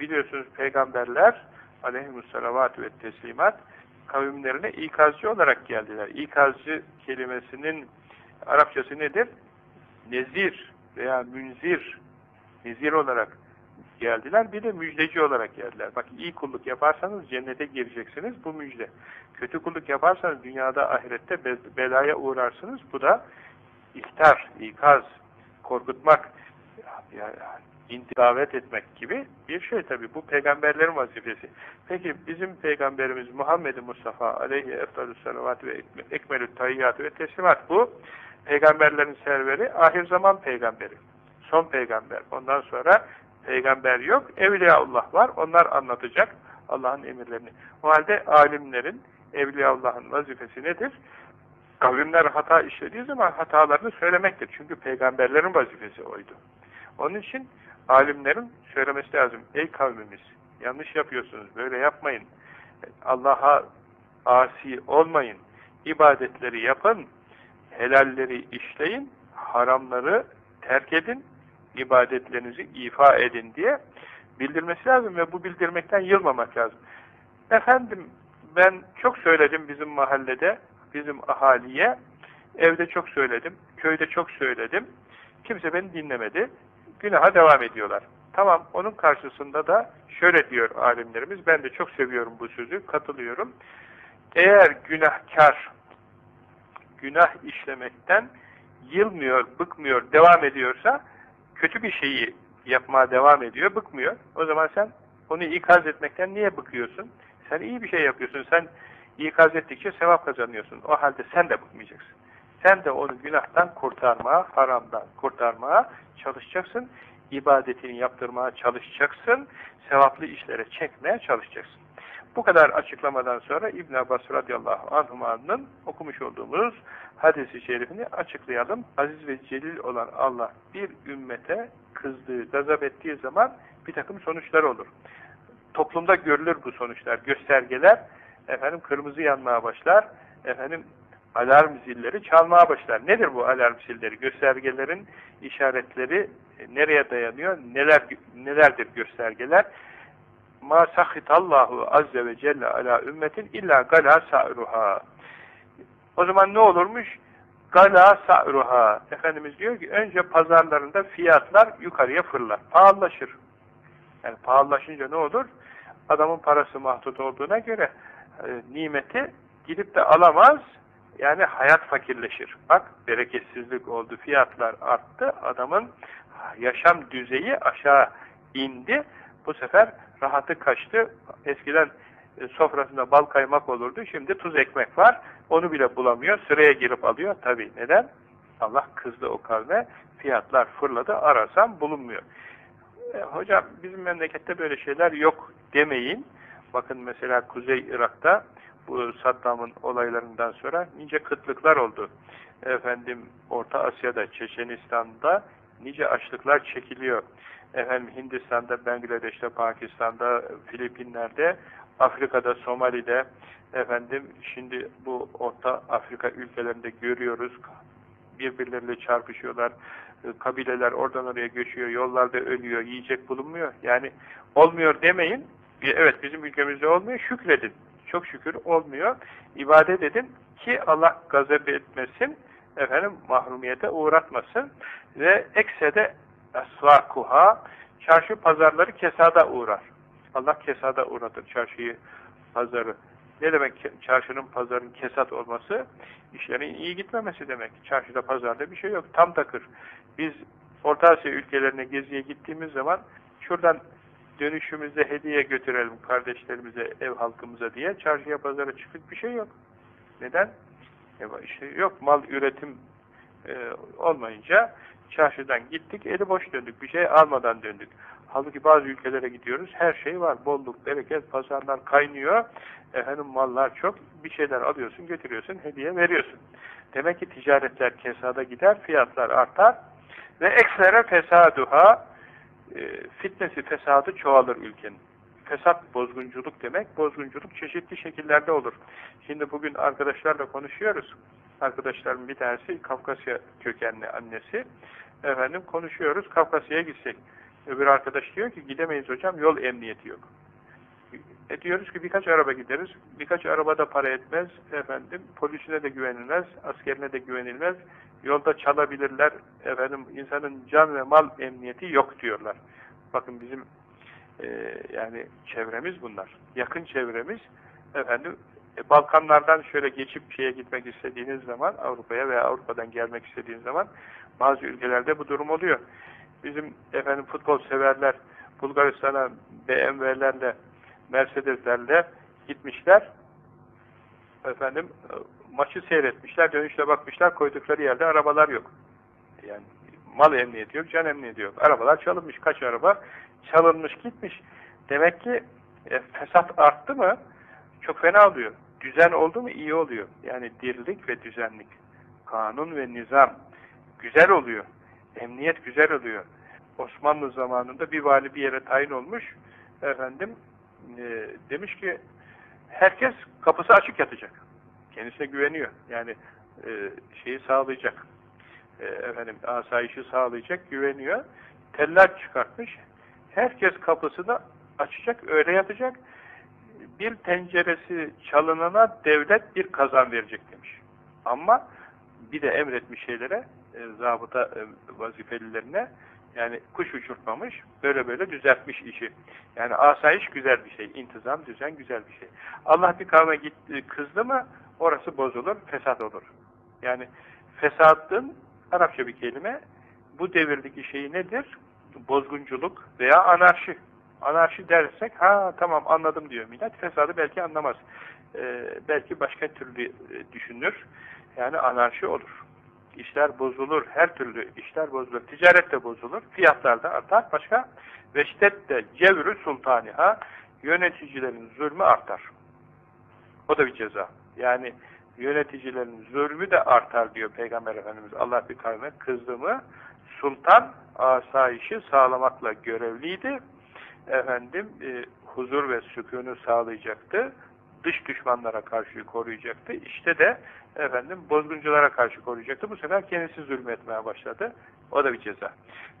Biliyorsunuz peygamberler aleyhimusselavatü ve teslimat kavimlerine ikazcı olarak geldiler. İkazcı kelimesinin Arapçası nedir? Nezir veya münzir nezir olarak geldiler, bir de müjdeci olarak geldiler. Bak iyi kulluk yaparsanız cennete gireceksiniz, bu müjde. Kötü kulluk yaparsanız dünyada, ahirette belaya uğrarsınız, bu da ihtar, ikaz, korkutmak, yani davet etmek gibi bir şey tabi. Bu peygamberlerin vazifesi. Peki bizim peygamberimiz Muhammed Mustafa aleyhi eftalü salavat ve ekmelü tayyatü ve teslimat bu. Peygamberlerin serveri ahir zaman peygamberi. Son peygamber. Ondan sonra peygamber yok. Evliyaullah var. Onlar anlatacak Allah'ın emirlerini. O halde alimlerin, Evliyaullah'ın vazifesi nedir? Kavimler hata işlediği zaman hatalarını söylemektir. Çünkü peygamberlerin vazifesi oydu. Onun için alimlerin söylemesi lazım. Ey kavmimiz, yanlış yapıyorsunuz, böyle yapmayın. Allah'a asi olmayın. İbadetleri yapın, helalleri işleyin, haramları terk edin, ibadetlerinizi ifa edin diye bildirmesi lazım ve bu bildirmekten yılmamak lazım. Efendim ben çok söyledim bizim mahallede, bizim ahaliye, evde çok söyledim, köyde çok söyledim, kimse beni dinlemedi, günaha devam ediyorlar. Tamam, onun karşısında da şöyle diyor alimlerimiz, ben de çok seviyorum bu sözü, katılıyorum. Eğer günahkar, günah işlemekten yılmıyor, bıkmıyor, devam ediyorsa, kötü bir şeyi yapmaya devam ediyor, bıkmıyor. O zaman sen onu ikaz etmekten niye bıkıyorsun? Sen iyi bir şey yapıyorsun, sen ikaz ettikçe sevap kazanıyorsun. O halde sen de bıkmayacaksın. Sen de onu günahtan kurtarmaya, haramdan kurtarmaya çalışacaksın. ibadetini yaptırmaya çalışacaksın. Sevaplı işlere çekmeye çalışacaksın. Bu kadar açıklamadan sonra İbn Abbas radıyallahu anhuma'nın okumuş olduğumuz hadisi şerifini açıklayalım. Aziz ve celil olan Allah bir ümmete kızdığı, gazap ettiği zaman bir takım sonuçlar olur. Toplumda görülür bu sonuçlar, göstergeler. Efendim kırmızı yanmaya başlar. Efendim alarm zilleri çalmaya başlar. Nedir bu alarm zilleri? Göstergelerin işaretleri nereye dayanıyor? Neler nelerdir göstergeler? Ma sahitallahu azze ve celle ala ümmetin illa gala sa'ruha. O zaman ne olurmuş? Gala sa'ruha. Efendimiz diyor ki önce pazarlarında fiyatlar yukarıya fırlar. Pahalılaşır. Yani pahalılaşınca ne olur? Adamın parası mahdut olduğuna göre e, nimeti gidip de alamaz. Yani hayat fakirleşir. Bak bereketsizlik oldu. Fiyatlar arttı. Adamın yaşam düzeyi aşağı indi. Bu sefer rahatı kaçtı. Eskiden e, sofrasında bal kaymak olurdu. Şimdi tuz ekmek var. Onu bile bulamıyor. Sıraya girip alıyor. Tabi neden? Allah kızdı o kavme. Fiyatlar fırladı. Arasam bulunmuyor. E, hocam bizim memlekette böyle şeyler yok demeyin. Bakın mesela Kuzey Irak'ta bu Saddam'ın olaylarından sonra nice kıtlıklar oldu. Efendim Orta Asya'da, Çeçenistan'da nice açlıklar çekiliyor. Efendim Hindistan'da, Bangladeş'te, Pakistan'da, Filipinler'de, Afrika'da, Somali'de, efendim şimdi bu Orta Afrika ülkelerinde görüyoruz. Birbirleriyle çarpışıyorlar. Kabileler oradan oraya göçüyor, yollarda ölüyor, yiyecek bulunmuyor. Yani olmuyor demeyin. Evet bizim ülkemizde olmuyor, şükredin. Çok şükür olmuyor. İbadet edin ki Allah gazap etmesin, efendim mahrumiyete uğratmasın ve eksede esvakuha çarşı pazarları kesada uğrar. Allah kesada uğratır çarşıyı, pazarı. Ne demek çarşının pazarın kesat olması? İşlerin iyi gitmemesi demek. Çarşıda pazarda bir şey yok. Tam takır. Biz Orta Asya ülkelerine geziye gittiğimiz zaman şuradan dönüşümüzde hediye götürelim kardeşlerimize, ev halkımıza diye çarşıya pazara çıkıp bir şey yok. Neden? E işte yok mal üretim e, olmayınca çarşıdan gittik, eli boş döndük. Bir şey almadan döndük. Halbuki bazı ülkelere gidiyoruz, her şey var. Bolluk, bereket, pazarlar kaynıyor. Efendim mallar çok. Bir şeyler alıyorsun, götürüyorsun, hediye veriyorsun. Demek ki ticaretler kesada gider, fiyatlar artar. Ve eksere fesaduha e, fitnesi, fesadı çoğalır ülkenin. Fesat, bozgunculuk demek. Bozgunculuk çeşitli şekillerde olur. Şimdi bugün arkadaşlarla konuşuyoruz. Arkadaşlarım bir tanesi Kafkasya kökenli annesi. Efendim konuşuyoruz. Kafkasya'ya gitsek. Öbür arkadaş diyor ki gidemeyiz hocam yol emniyeti yok. E diyoruz ki birkaç araba gideriz. Birkaç araba da para etmez. Efendim polisine de güvenilmez. Askerine de güvenilmez. Yolda çalabilirler. Efendim insanın can ve mal emniyeti yok diyorlar. Bakın bizim e, yani çevremiz bunlar. Yakın çevremiz efendim e, Balkanlardan şöyle geçip şeye gitmek istediğiniz zaman Avrupa'ya veya Avrupa'dan gelmek istediğiniz zaman bazı ülkelerde bu durum oluyor. Bizim efendim futbol severler Bulgaristan'a BMW'lerle Mercedes'lerle gitmişler. Efendim maçı seyretmişler, dönüşte bakmışlar, koydukları yerde arabalar yok. Yani mal emniyeti yok, can emniyeti yok. Arabalar çalınmış. Kaç araba? Çalınmış gitmiş. Demek ki e, fesat arttı mı çok fena oluyor. Düzen oldu mu iyi oluyor. Yani dirlik ve düzenlik. Kanun ve nizam güzel oluyor. Emniyet güzel oluyor. Osmanlı zamanında bir vali bir yere tayin olmuş. Efendim e, demiş ki herkes kapısı açık yatacak. Kendisine güveniyor. Yani e, şeyi sağlayacak. E, efendim asayişi sağlayacak, güveniyor. Teller çıkartmış. Herkes kapısını açacak, öyle yatacak. Bir tenceresi çalınana devlet bir kazan verecek demiş. Ama bir de emretmiş şeylere, e, zabıta e, vazifelilerine yani kuş uçurtmamış, böyle böyle düzeltmiş işi. Yani asayiş güzel bir şey, intizam, düzen güzel bir şey. Allah bir kavme gitti, kızdı mı orası bozulur, fesat olur. Yani fesadın Arapça bir kelime. Bu devirdeki şey nedir? Bozgunculuk veya anarşi. Anarşi dersek, ha tamam anladım diyor millet. Fesadı belki anlamaz. Ee, belki başka türlü e, düşünür. Yani anarşi olur. İşler bozulur. Her türlü işler bozulur. Ticaret de bozulur. Fiyatlar da artar. Başka? Veştet de cevrü sultaniha yöneticilerin zulmü artar. O da bir ceza. Yani yöneticilerin zulmü de artar diyor Peygamber Efendimiz. Allah bir kavme kızdı mı sultan asayişi sağlamakla görevliydi. Efendim e, huzur ve sükunu sağlayacaktı. Dış düşmanlara karşı koruyacaktı. İşte de efendim bozgunculara karşı koruyacaktı. Bu sefer kendisi zulmetmeye başladı. O da bir ceza.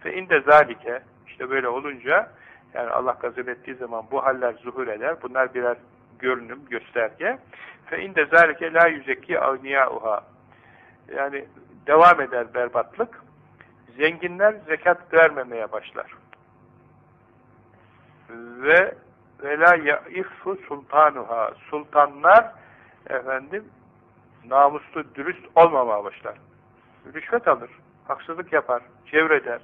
Ve inde zalike işte böyle olunca yani Allah gazap ettiği zaman bu haller zuhur eder. Bunlar birer görünüm, gösterge. Fe inde zalike la yüzeki avniyauha. Yani devam eder berbatlık. Zenginler zekat vermemeye başlar. Ve ve la yaifu sultanuha. Sultanlar efendim namuslu, dürüst olmamaya başlar. Rüşvet alır, haksızlık yapar, çevreder.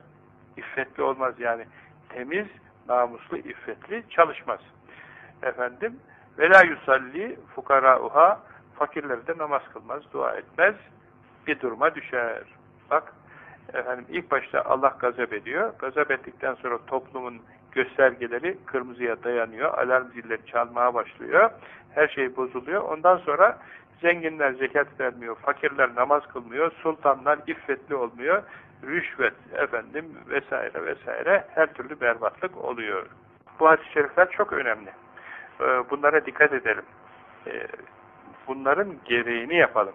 İffetli olmaz yani. Temiz, namuslu, iffetli çalışmaz. Efendim, ve la yusalli fukarauha fakirleri de namaz kılmaz, dua etmez. Bir duruma düşer. Bak, efendim ilk başta Allah gazap ediyor. Gazap ettikten sonra toplumun göstergeleri kırmızıya dayanıyor. Alarm zilleri çalmaya başlıyor. Her şey bozuluyor. Ondan sonra zenginler zekat vermiyor, fakirler namaz kılmıyor, sultanlar iffetli olmuyor, rüşvet efendim vesaire vesaire her türlü berbatlık oluyor. Bu hadis-i şerifler çok önemli. Ee, bunlara dikkat edelim. Ee, bunların gereğini yapalım.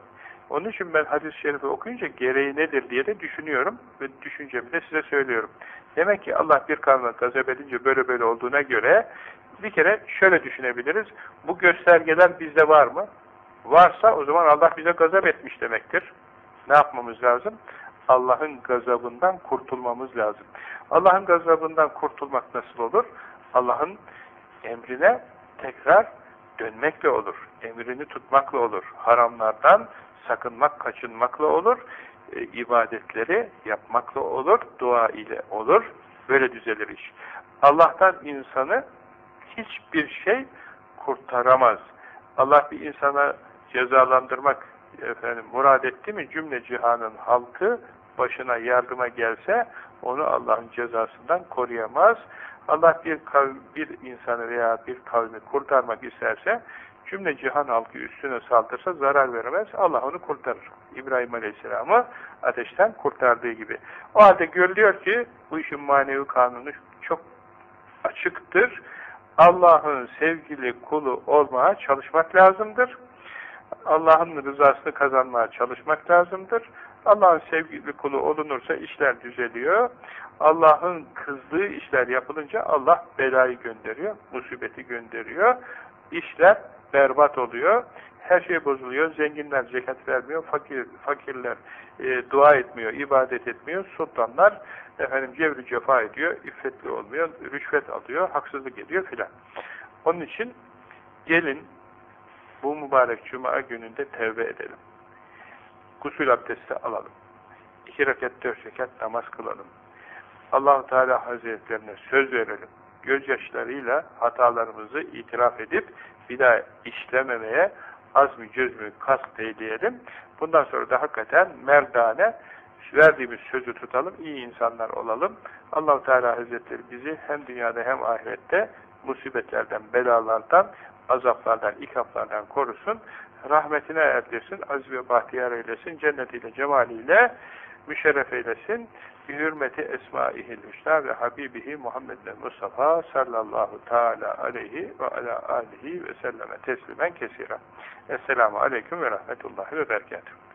Onun için ben hadis-i şerifi okuyunca gereği nedir diye de düşünüyorum ve düşüncemi de size söylüyorum. Demek ki Allah bir kavme gazap edince böyle böyle olduğuna göre bir kere şöyle düşünebiliriz. Bu göstergeler bizde var mı? Varsa o zaman Allah bize gazap etmiş demektir. Ne yapmamız lazım? Allah'ın gazabından kurtulmamız lazım. Allah'ın gazabından kurtulmak nasıl olur? Allah'ın emrine tekrar dönmekle olur. Emrini tutmakla olur. Haramlardan sakınmak, kaçınmakla olur. E, ibadetleri yapmakla olur. Dua ile olur. Böyle düzelir iş. Allah'tan insanı hiçbir şey kurtaramaz. Allah bir insana cezalandırmak efendim murad etti mi cümle cihanın halkı başına yardıma gelse onu Allah'ın cezasından koruyamaz. Allah bir kavm, bir insanı veya bir kavmi kurtarmak isterse cümle cihan halkı üstüne saldırsa zarar veremez. Allah onu kurtarır. İbrahim Aleyhisselam'ı ateşten kurtardığı gibi. O halde görülüyor ki bu işin manevi kanunu çok açıktır. Allah'ın sevgili kulu olmaya çalışmak lazımdır. Allah'ın rızasını kazanmaya çalışmak lazımdır. Allah'ın sevgili kulu olunursa işler düzeliyor. Allah'ın kızdığı işler yapılınca Allah belayı gönderiyor, musibeti gönderiyor. İşler berbat oluyor. Her şey bozuluyor. Zenginler zekat vermiyor, fakir fakirler e, dua etmiyor, ibadet etmiyor. Sultanlar efendim cevri cefa ediyor, iffetli olmuyor, rüşvet alıyor, haksızlık ediyor filan. Onun için gelin bu mübarek cuma gününde tevbe edelim. Gusül abdesti alalım. İki rekat, dört rekat namaz kılalım. allah Teala Hazretlerine söz verelim. Gözyaşlarıyla hatalarımızı itiraf edip bir daha işlememeye azmi cözmü kast eyleyelim. Bundan sonra da hakikaten merdane verdiğimiz sözü tutalım, iyi insanlar olalım. allah Teala Hazretleri bizi hem dünyada hem ahirette musibetlerden, belalardan, azaplardan, ikaplardan korusun. Rahmetine erdirsin, aziz ve bahtiyar eylesin, cennetiyle, cemaliyle müşerref eylesin. Bi hürmeti esmaihil hüsna ve habibihi Muhammed'le Mustafa sallallahu teala aleyhi ve ala alihi ve selleme teslimen kesira. Esselamu aleyküm ve rahmetullahi ve berekatuhu.